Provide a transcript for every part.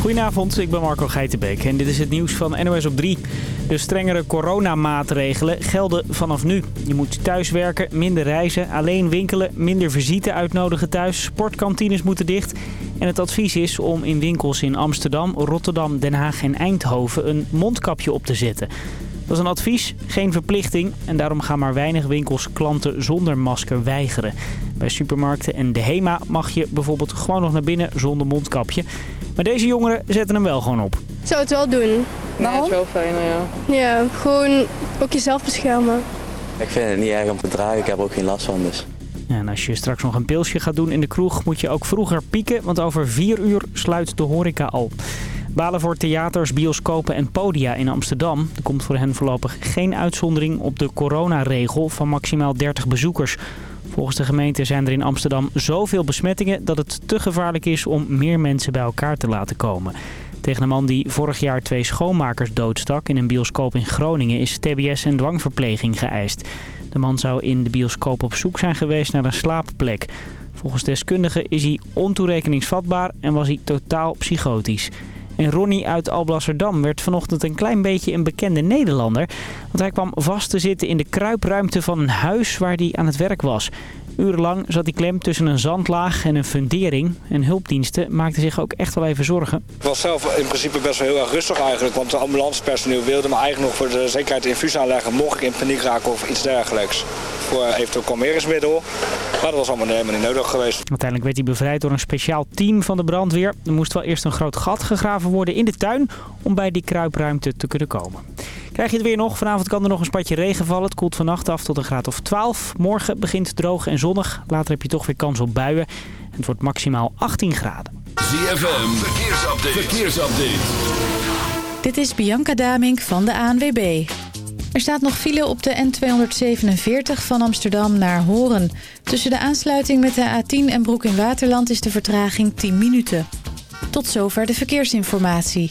Goedenavond, ik ben Marco Geitenbeek en dit is het nieuws van NOS op 3. De strengere coronamaatregelen gelden vanaf nu. Je moet thuiswerken, minder reizen, alleen winkelen, minder visite uitnodigen thuis. Sportkantines moeten dicht. En het advies is om in winkels in Amsterdam, Rotterdam, Den Haag en Eindhoven een mondkapje op te zetten. Dat is een advies, geen verplichting en daarom gaan maar weinig winkels klanten zonder masker weigeren. Bij supermarkten en de HEMA mag je bijvoorbeeld gewoon nog naar binnen zonder mondkapje. Maar deze jongeren zetten hem wel gewoon op. Ik zou het wel doen. Waarom? het is wel fijn, ja. Ja, gewoon ook jezelf beschermen. Ik vind het niet erg om te dragen, ik heb er ook geen last van dus. Ja, en als je straks nog een pilsje gaat doen in de kroeg moet je ook vroeger pieken, want over vier uur sluit de horeca al. Balen voor theaters, bioscopen en podia in Amsterdam. Er komt voor hen voorlopig geen uitzondering op de coronaregel van maximaal 30 bezoekers. Volgens de gemeente zijn er in Amsterdam zoveel besmettingen dat het te gevaarlijk is om meer mensen bij elkaar te laten komen. Tegen een man die vorig jaar twee schoonmakers doodstak in een bioscoop in Groningen is tbs en dwangverpleging geëist. De man zou in de bioscoop op zoek zijn geweest naar een slaapplek. Volgens deskundigen is hij ontoerekeningsvatbaar en was hij totaal psychotisch. En Ronnie uit Alblasserdam werd vanochtend een klein beetje een bekende Nederlander. Want hij kwam vast te zitten in de kruipruimte van een huis waar hij aan het werk was. Urenlang zat hij klem tussen een zandlaag en een fundering. En hulpdiensten maakten zich ook echt wel even zorgen. Ik was zelf in principe best wel heel erg rustig eigenlijk. Want de ambulancepersoneel wilde me eigenlijk nog voor de zekerheid infuus aanleggen. Mocht ik in paniek raken of iets dergelijks. Voor eventueel kalmeringsmiddel. Maar dat was allemaal helemaal niet nodig geweest. Uiteindelijk werd hij bevrijd door een speciaal team van de brandweer. Er moest wel eerst een groot gat gegraven worden in de tuin om bij die kruipruimte te kunnen komen. Krijg je het weer nog? Vanavond kan er nog een spatje regen vallen. Het koelt vannacht af tot een graad of 12. Morgen begint droog en zonnig. Later heb je toch weer kans op buien. Het wordt maximaal 18 graden. ZFM, verkeersupdate. verkeersupdate. Dit is Bianca Damink van de ANWB. Er staat nog file op de N247 van Amsterdam naar Horen. Tussen de aansluiting met de A10 en Broek in Waterland is de vertraging 10 minuten. Tot zover de verkeersinformatie.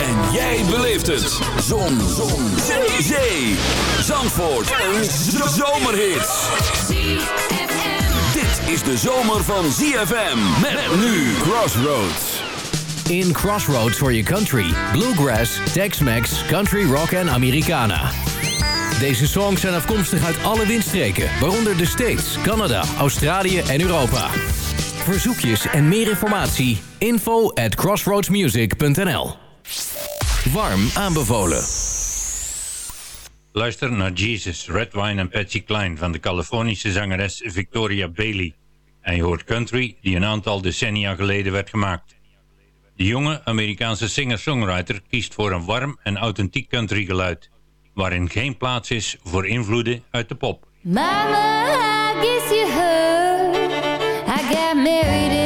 En jij beleeft het. Zon. Zon. Zee. Zee. Zandvoort. Een zomerhit. Dit is de zomer van ZFM. Met nu Crossroads. In Crossroads for your country. Bluegrass, Tex-Mex, Country Rock en Americana. Deze songs zijn afkomstig uit alle windstreken, waaronder de States, Canada, Australië en Europa. Verzoekjes en meer informatie, info at crossroadsmusic.nl Warm aanbevolen. Luister naar Jesus, Red Wine en Patsy Cline van de Californische zangeres Victoria Bailey. En je hoort country die een aantal decennia geleden werd gemaakt. De jonge Amerikaanse singer-songwriter kiest voor een warm en authentiek country geluid, waarin geen plaats is voor invloeden uit de pop. Mama, I guess you heard I got married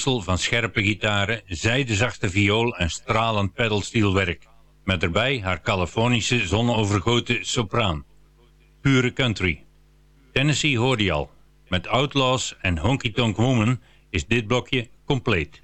van scherpe gitaren, zijdezachte viool en stralend pedalstielwerk. met erbij haar Californische zonneovergoten sopraan. Pure country. Tennessee hoorde je al. Met Outlaws en Honky Tonk Woman is dit blokje compleet.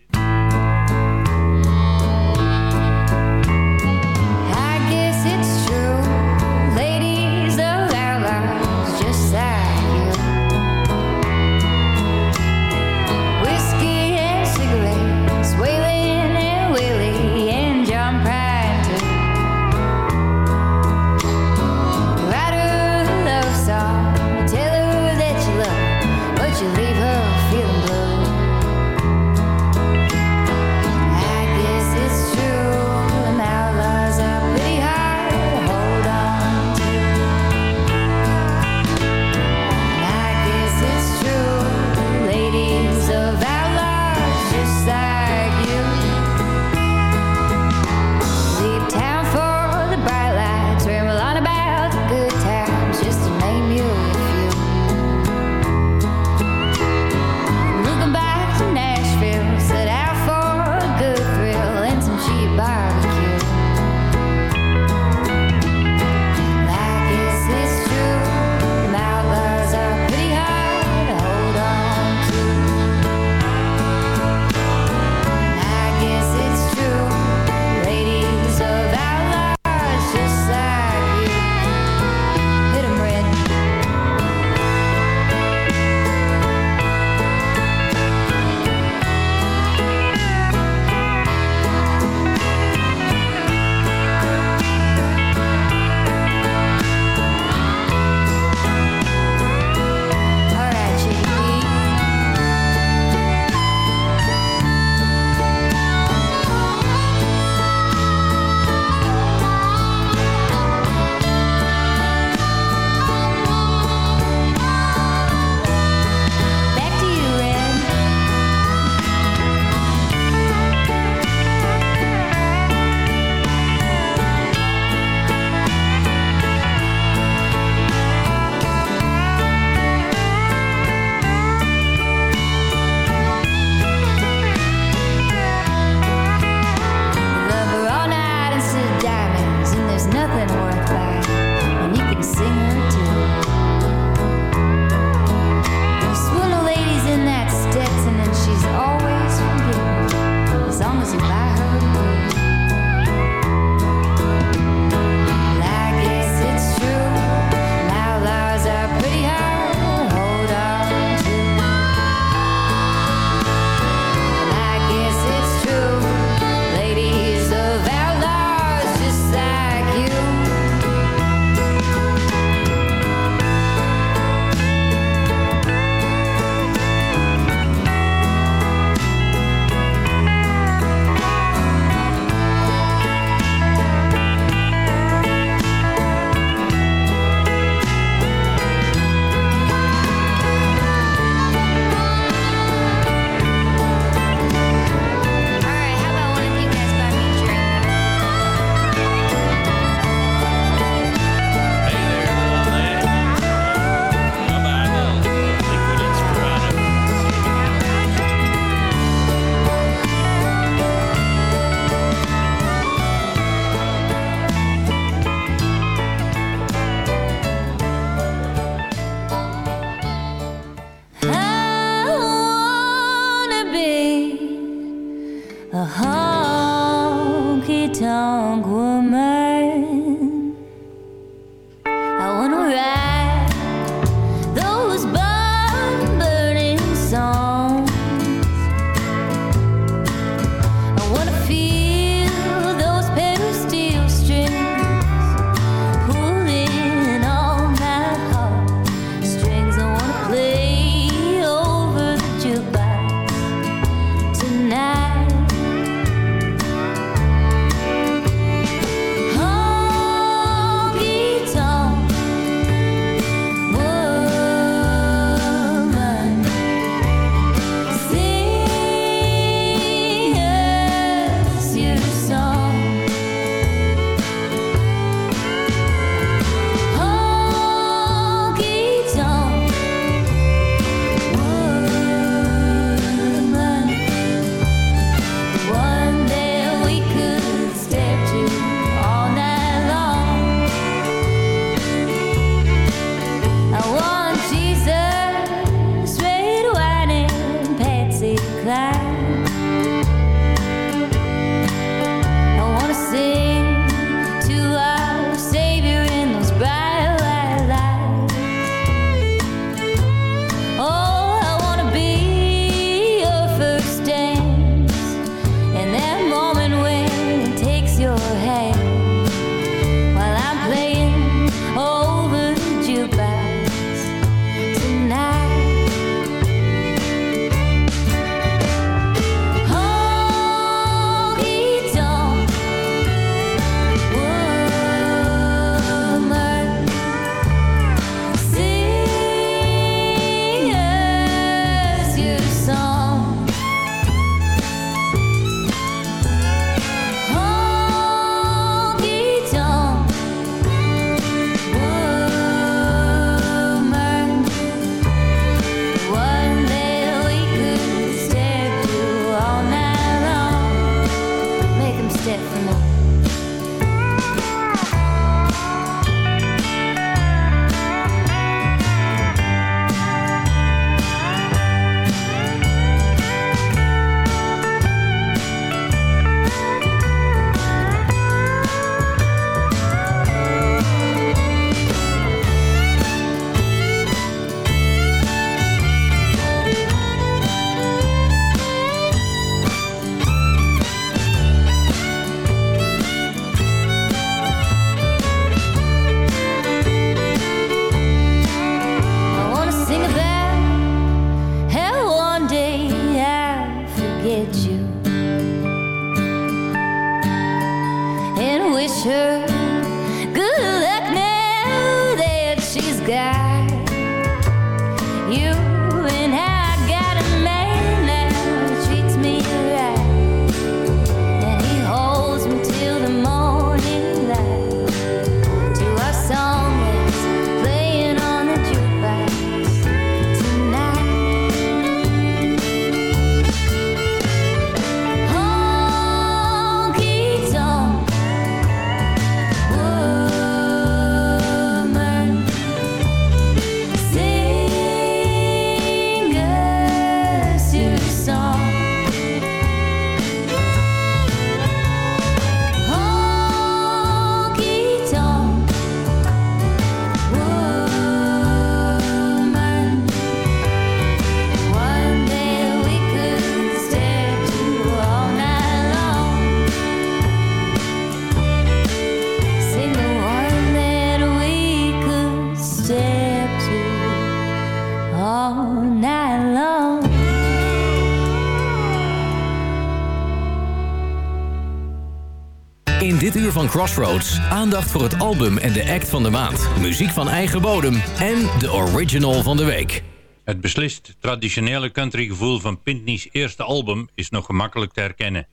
Crossroads aandacht voor het album en de act van de maand. Muziek van eigen bodem en de original van de week. Het beslist traditionele countrygevoel van Pintney's eerste album is nog gemakkelijk te herkennen.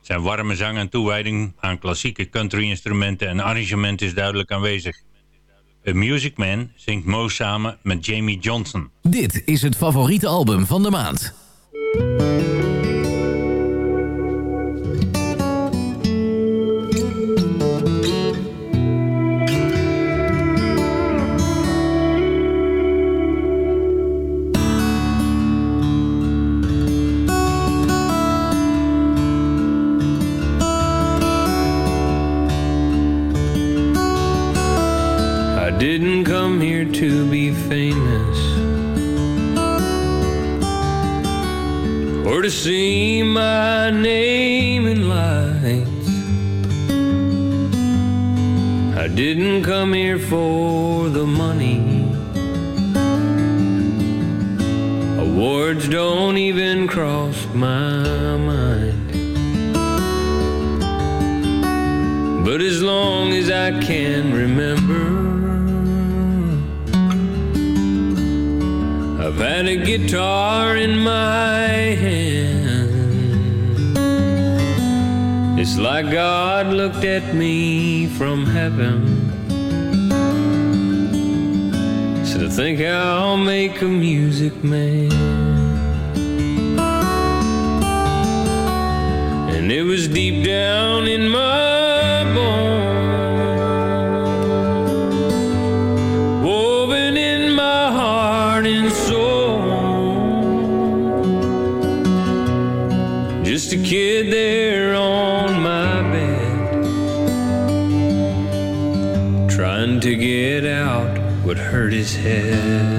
Zijn warme zang en toewijding aan klassieke country-instrumenten en arrangement is duidelijk aanwezig. A Music Man zingt Mo samen met Jamie Johnson. Dit is het favoriete album van de maand. I can remember, I've had a guitar in my hand. It's like God looked at me from heaven. Said, I think I'll make a music man. And it was deep down in my his head.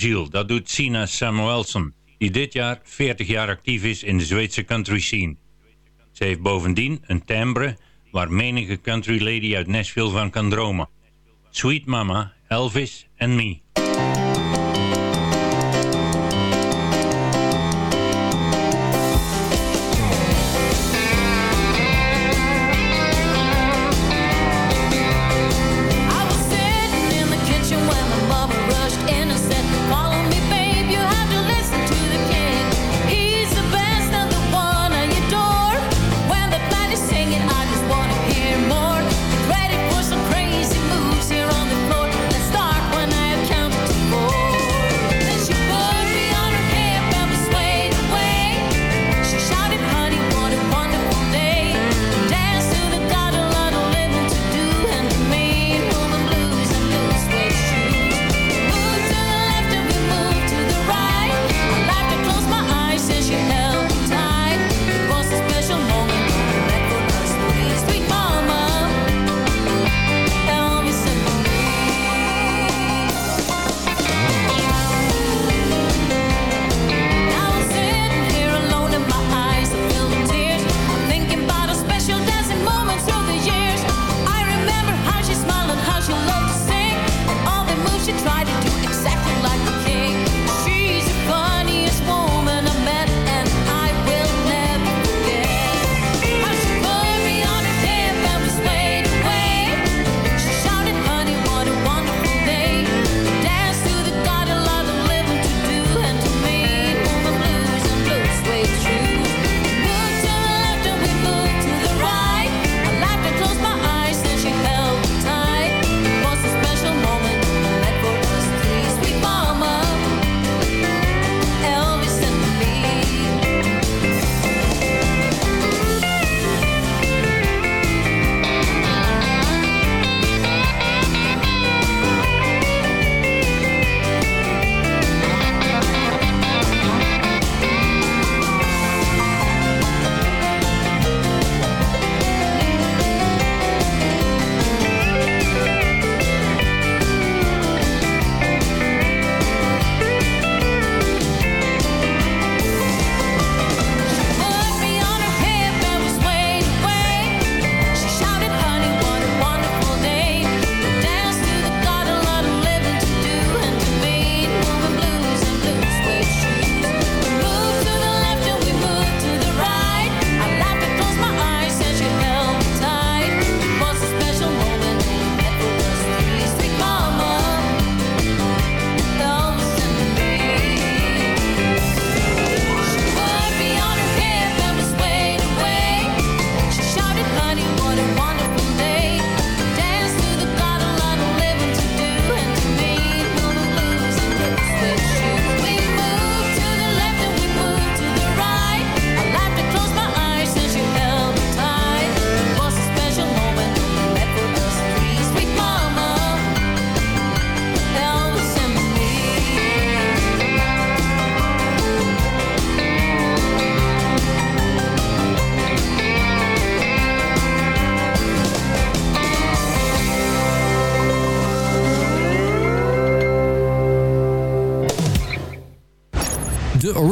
Dat doet Sina Samuelson, die dit jaar 40 jaar actief is in de Zweedse country scene. Ze heeft bovendien een timbre waar menige country lady uit Nashville van kan dromen. Sweet Mama, Elvis en Me.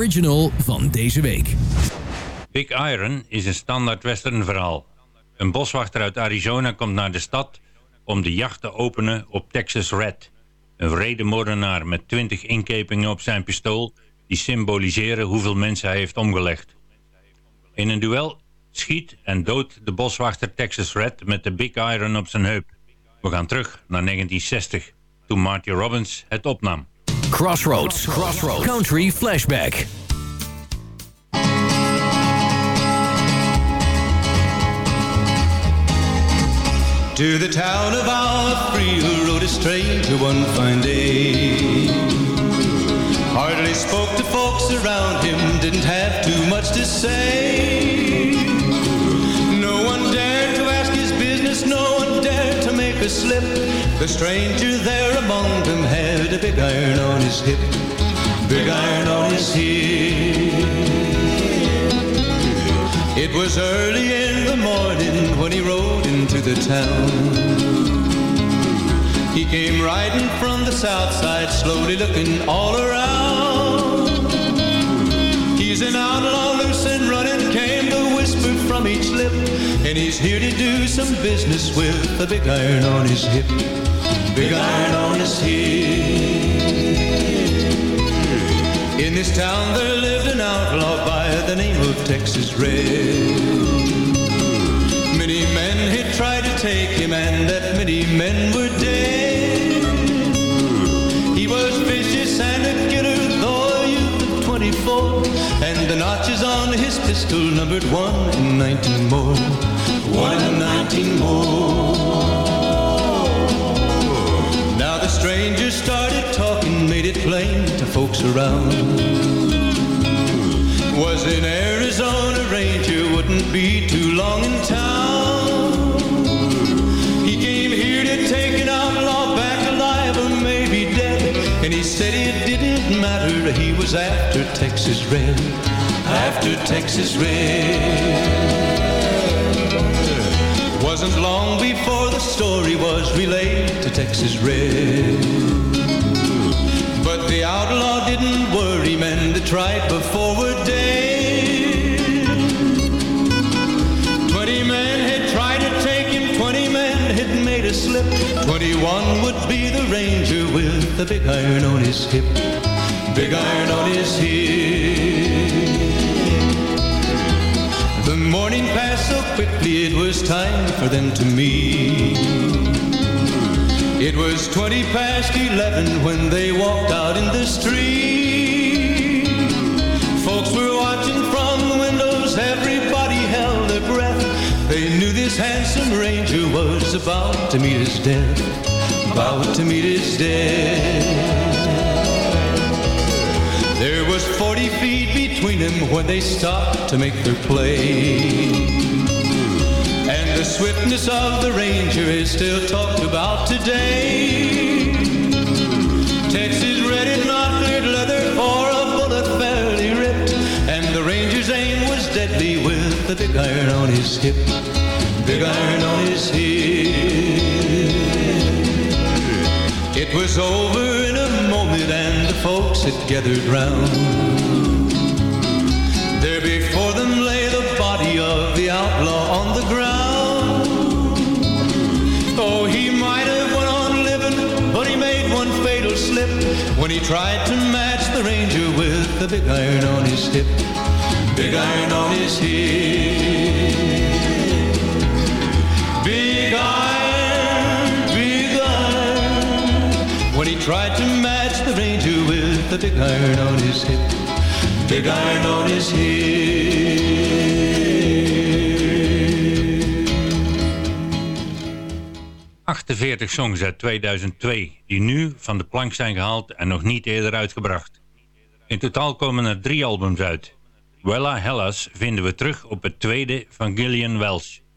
original van deze week. Big Iron is een standaard western verhaal. Een boswachter uit Arizona komt naar de stad om de jacht te openen op Texas Red. Een vrede moordenaar met 20 inkepingen op zijn pistool die symboliseren hoeveel mensen hij heeft omgelegd. In een duel schiet en doodt de boswachter Texas Red met de Big Iron op zijn heup. We gaan terug naar 1960, toen Marty Robbins het opnam. Crossroads, Crossroads. Country Flashback. To the town of our free who rode a stranger one fine day. Hardly spoke to folks around him, didn't have too much to say. No one dared to ask his business, no one dared to make a slip. The stranger there among them had a big iron on his hip, big iron on his hip. It was early in the morning when he rode into the town. He came riding from the south side, slowly looking all around. He's an outlaw, loose and running, came the whisper from each lip. And he's here to do some business with a big iron on his hip. Big iron on his hip. In this town there lived an outlaw by the name of Texas Red. Many men had tried to take him, and that many men were dead. He was vicious and a killer, though a youth of 24, and the notches on his pistol numbered one and 19 more. One and 19 more. Now the stranger started talking, made it plain to folks around. Was in Arizona Ranger, wouldn't be too long in town. He came here to take an outlaw back alive or maybe dead. And he said it didn't matter, he was after Texas Red. After Texas Red. Wasn't long before the story was relayed to Texas Red. The outlaw didn't worry, men that tried before were dead. Twenty men had tried to take him, twenty men had made a slip. Twenty-one would be the ranger with the big iron on his hip. Big iron on his hip. The morning passed so quickly, it was time for them to meet. It was twenty past eleven when they walked out in the street. Folks were watching from the windows, everybody held their breath. They knew this handsome ranger was about to meet his death, about to meet his death. There was 40 feet between them when they stopped to make their play. Swiftness of the ranger is still talked about today. Texas red and not cleared leather for a bullet fairly ripped. And the ranger's aim was deadly with the big iron on his hip. Big iron on his hip. It was over in a moment and the folks had gathered round. When he tried to match the ranger with the big iron on his hip. Big iron on his hip. Big iron, big iron. When he tried to match the ranger with the big iron on his hip. Big iron on his hip. 48 songs uit 2002 die nu van de plank zijn gehaald en nog niet eerder uitgebracht. In totaal komen er drie albums uit. Wella Hellas vinden we terug op het tweede van Gillian Welch.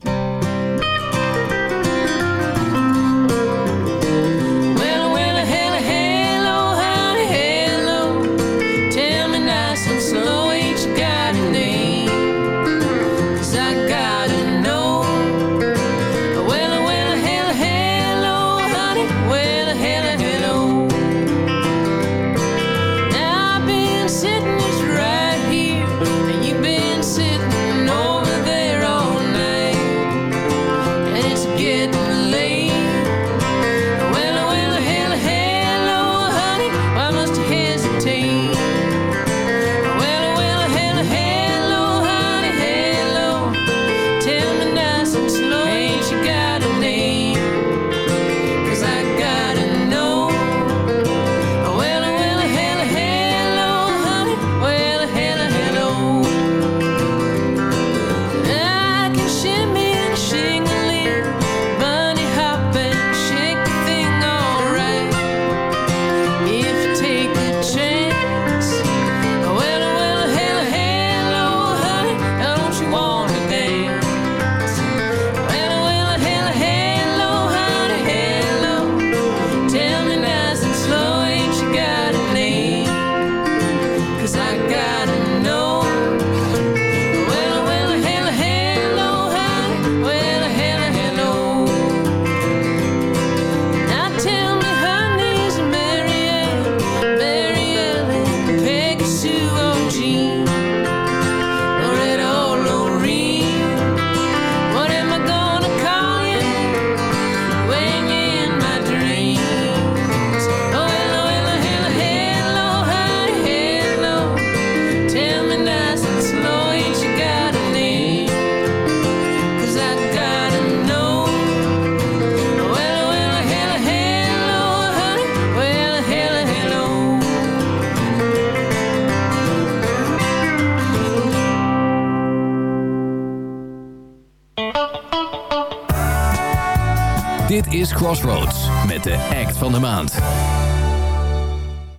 De maand.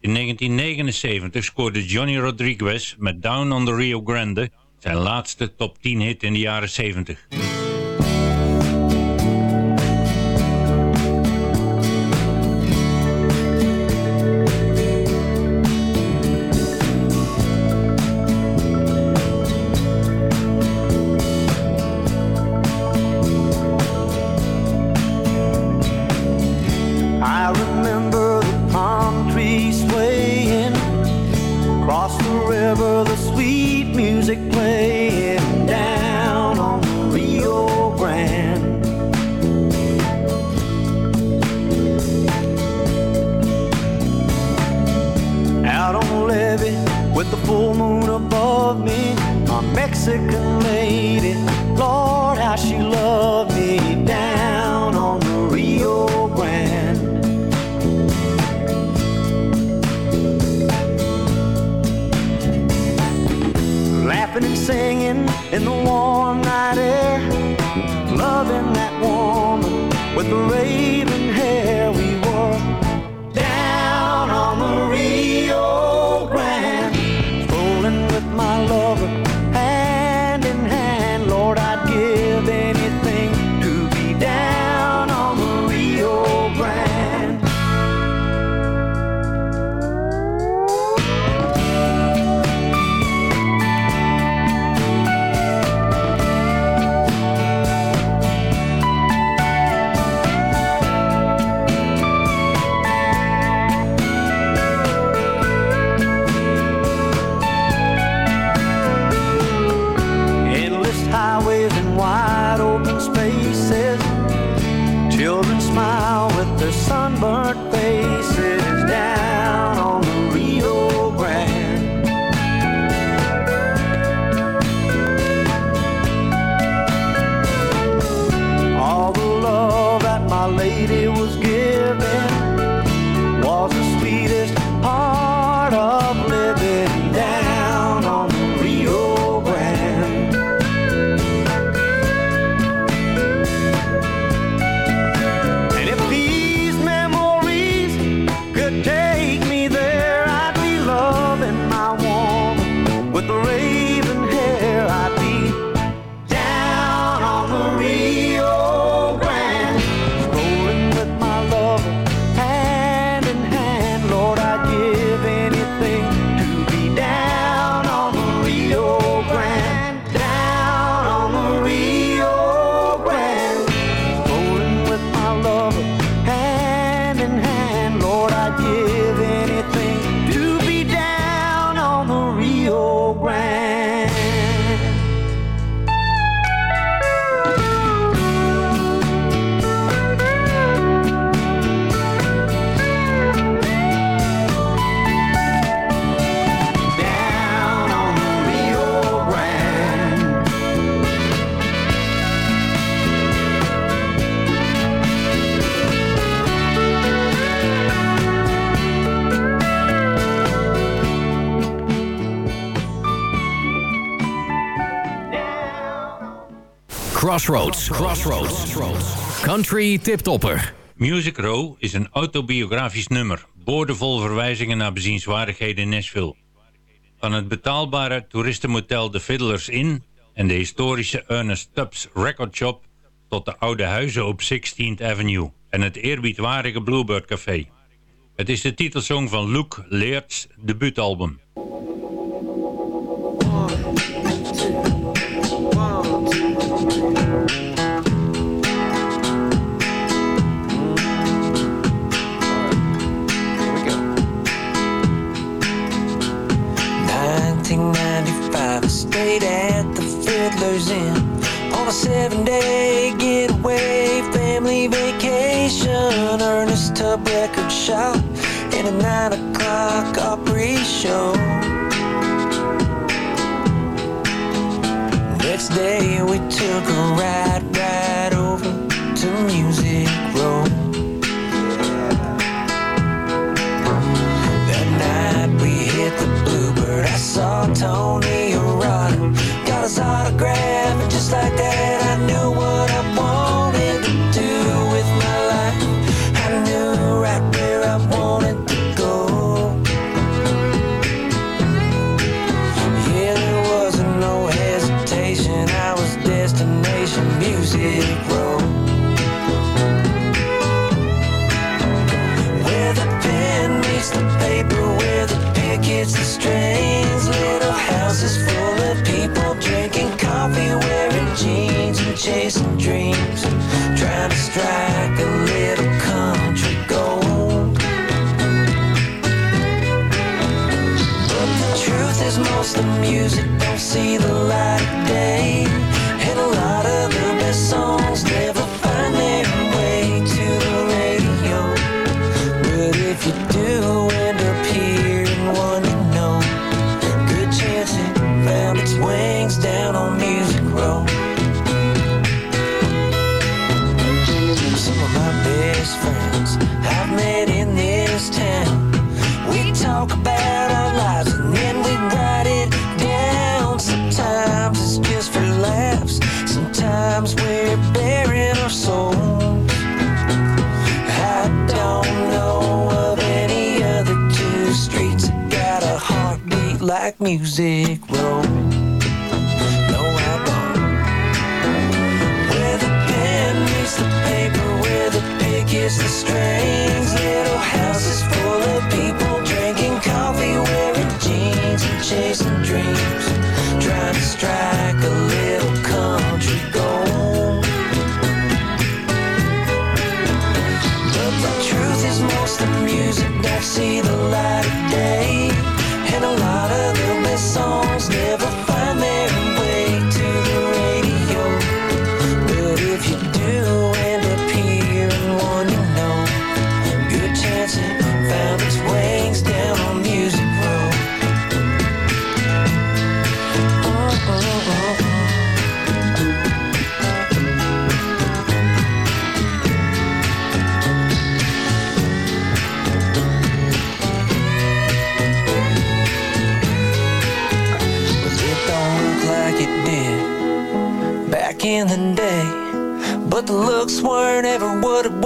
In 1979 scoorde Johnny Rodriguez met Down on the Rio Grande zijn laatste top 10 hit in de jaren 70. Mexican lady, Lord, how she loved me down on the Rio Grande. laughing and singing in the warm Crossroads. Crossroads. Country tiptopper. Music Row is een autobiografisch nummer, boordevol verwijzingen naar bezienswaardigheden in Nashville. Van het betaalbare toeristenmotel The Fiddlers Inn en de historische Ernest Tubbs Record Shop tot de oude huizen op 16th Avenue en het eerbiedwaardige Bluebird Café. Het is de titelsong van Luke Leert's debuutalbum. Stayed at the Fiddler's Inn on a seven-day getaway, family vacation. Ernest Tubb record shop and a nine o'clock Opry show. Next day we took a ride right over to Music Row. That night we hit the Bluebird. I saw Tony autograph, and just like that the strings. Little houses full of people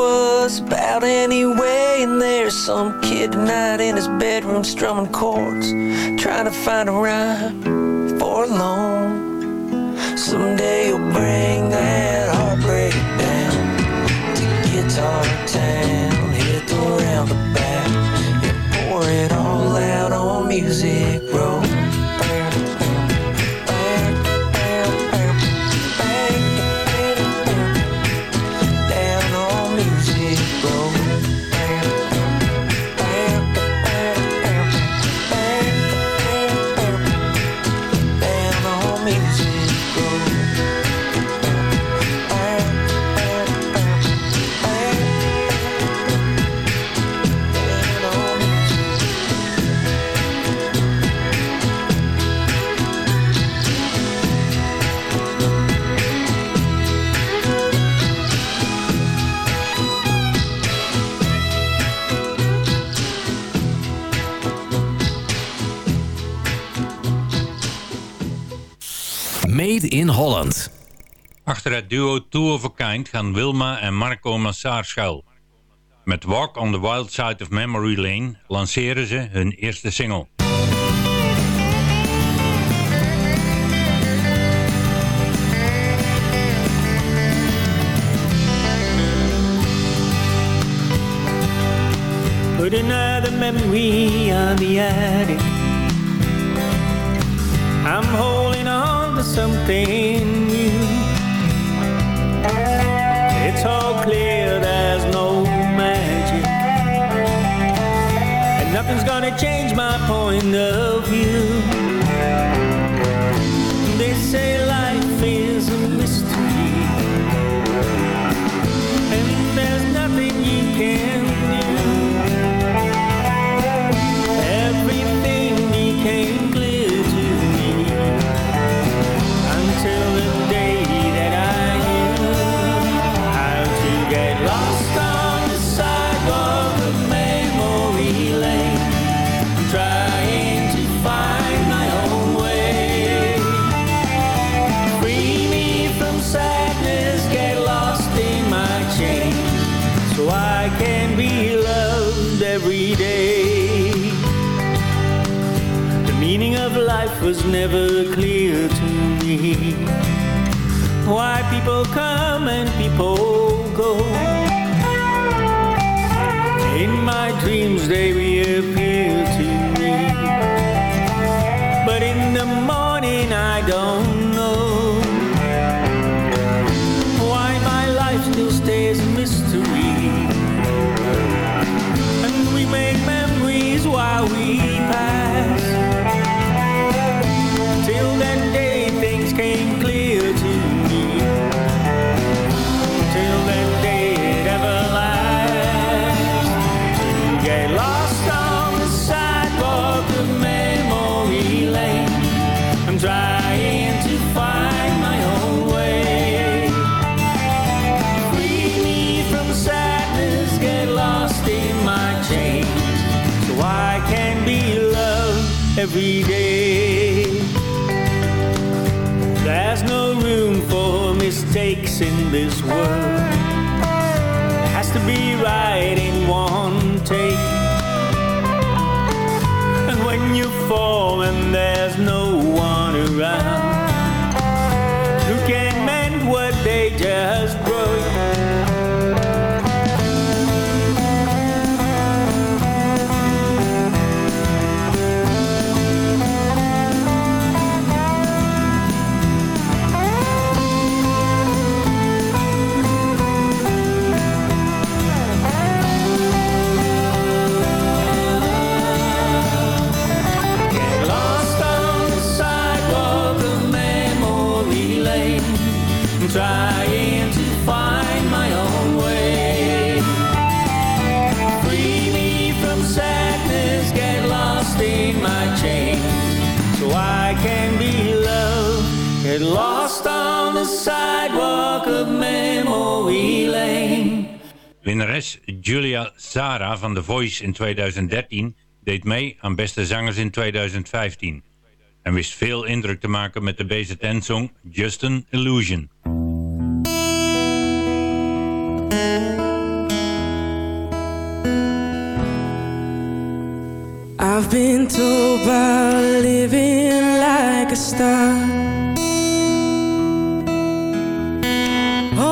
was about anyway. And there's some kid tonight in his bedroom strumming chords, trying to find a rhyme for alone. Someday you'll bring that heartbreak down to Guitar Town, hit the roundabout, and pour it all out on Music Made in Holland. Achter het duo Two of a Kind gaan Wilma en Marco Massar schuil. Met Walk on the Wild Side of Memory Lane lanceren ze hun eerste single. Put another memory on the attic. I'm holding on to something new. It's all clear, there's no magic. And nothing's gonna change my point of view. They say life is a mystery. And there's nothing you can was never clear to me. Why people come and people go. In my dreams they reappear every day. There's no room for mistakes in this world. lost on the sidewalk of memory lane. Winnares Julia Zara van The Voice in 2013 deed mee aan Beste Zangers in 2015 en wist veel indruk te maken met de BZN-song Just an Illusion. I've been told by living like a star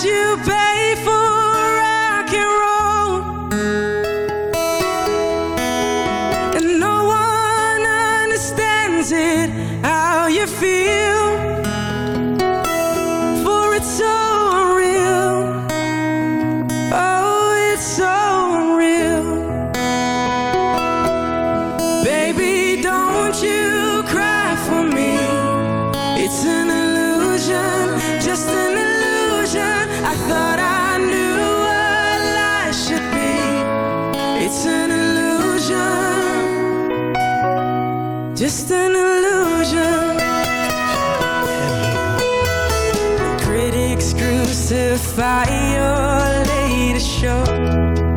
you pay justify your lady show.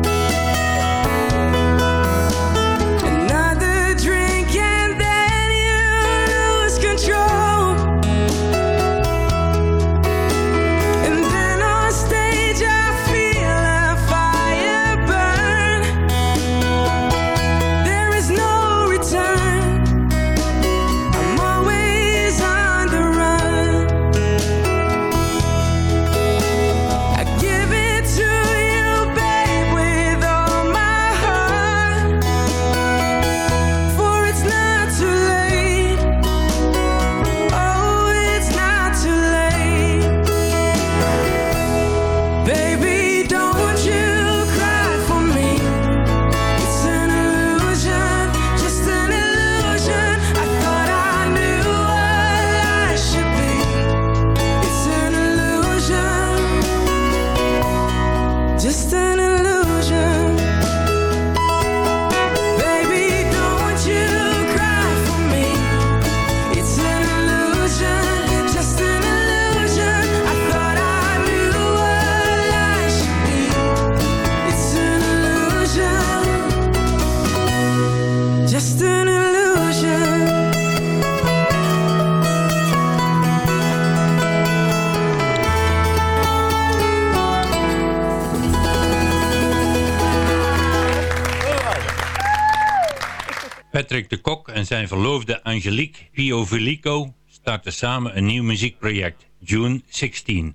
Patrick de Kok en zijn verloofde Angelique Pio Velico starten samen een nieuw muziekproject, June 16.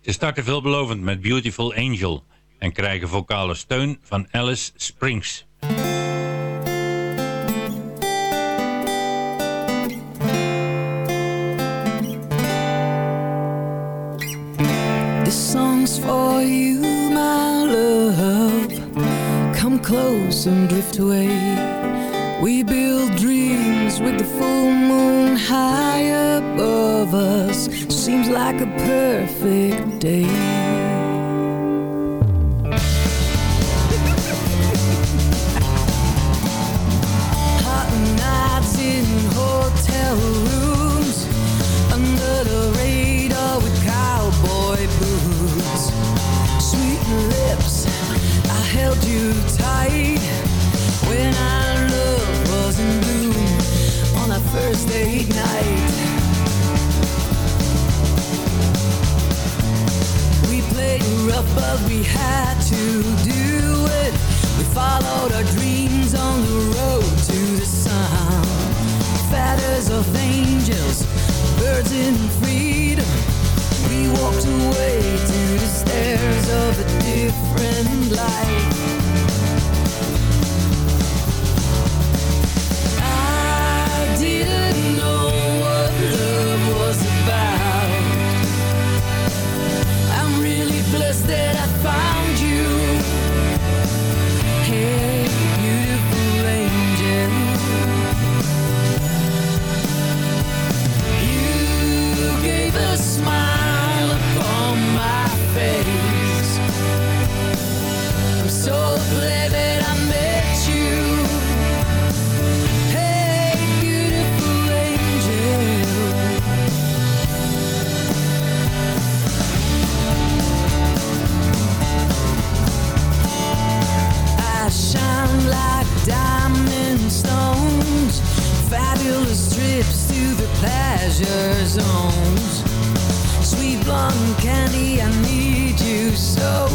Ze starten veelbelovend met Beautiful Angel en krijgen vocale steun van Alice Springs. for you, my love. Come close and drift away. We build dreams with the full moon high above us. Seems like a perfect day. danger zones. Sweet blonde candy, I need you so.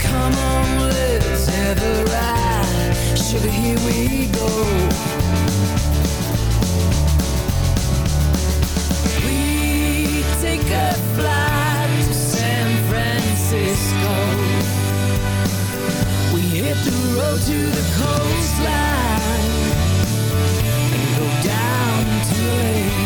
Come on, let's have a ride. Sugar, here we go. We take a flight to San Francisco. We hit the road to the coastline and go down to LA.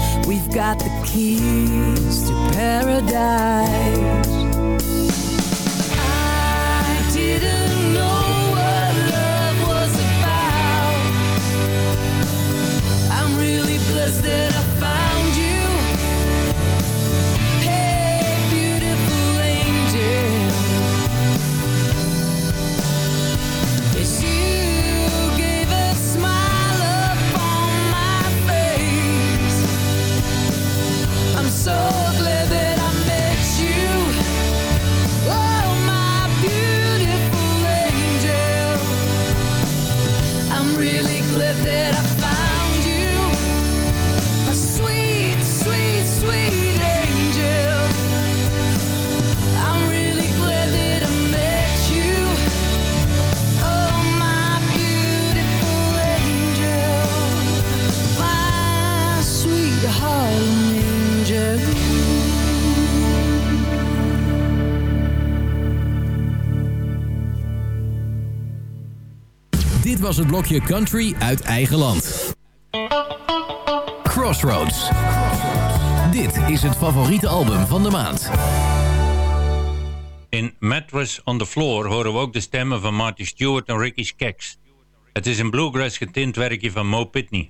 We've got the keys to paradise. was het blokje country uit eigen land. Crossroads. Dit is het favoriete album van de maand. In Mattress on the Floor horen we ook de stemmen van Marty Stewart en Ricky Skaggs. Het is een bluegrass getint werkje van Mo Pitney.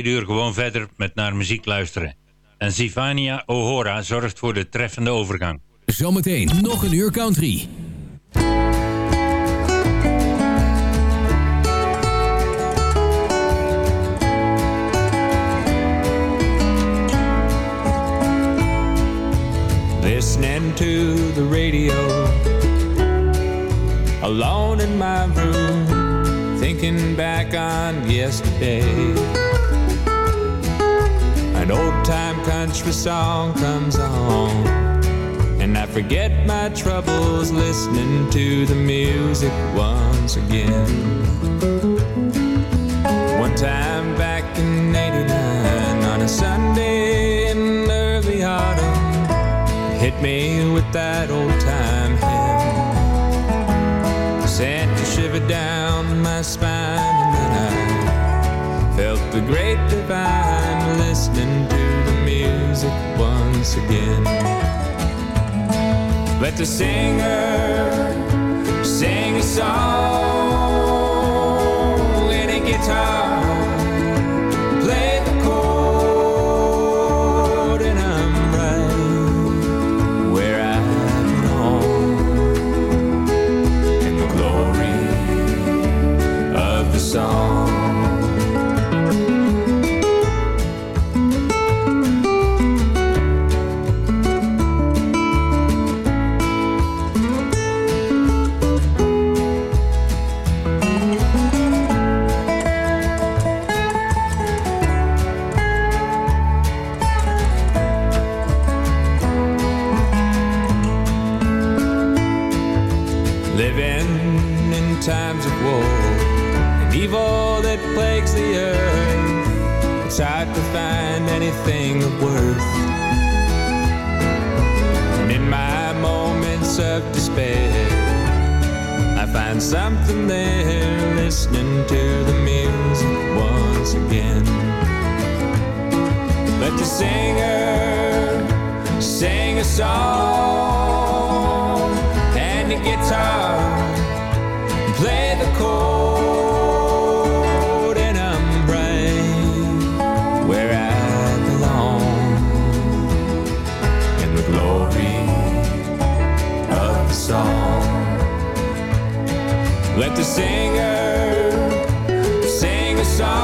Tweede uur gewoon verder met naar muziek luisteren. En Sivania Ohora zorgt voor de treffende overgang. Zometeen nog een uur country. listening to the radio, alone in my room, thinking back on yesterday. Old time country song comes on, and I forget my troubles listening to the music once again. One time back in 89 on a Sunday in early autumn hit me with that old time hymn. Sent a shiver down my spine, and then I felt the great divine again. Let the singer sing a song, find something there listening to the music once again. But the singer sang a song and the guitar Let the singer sing a song.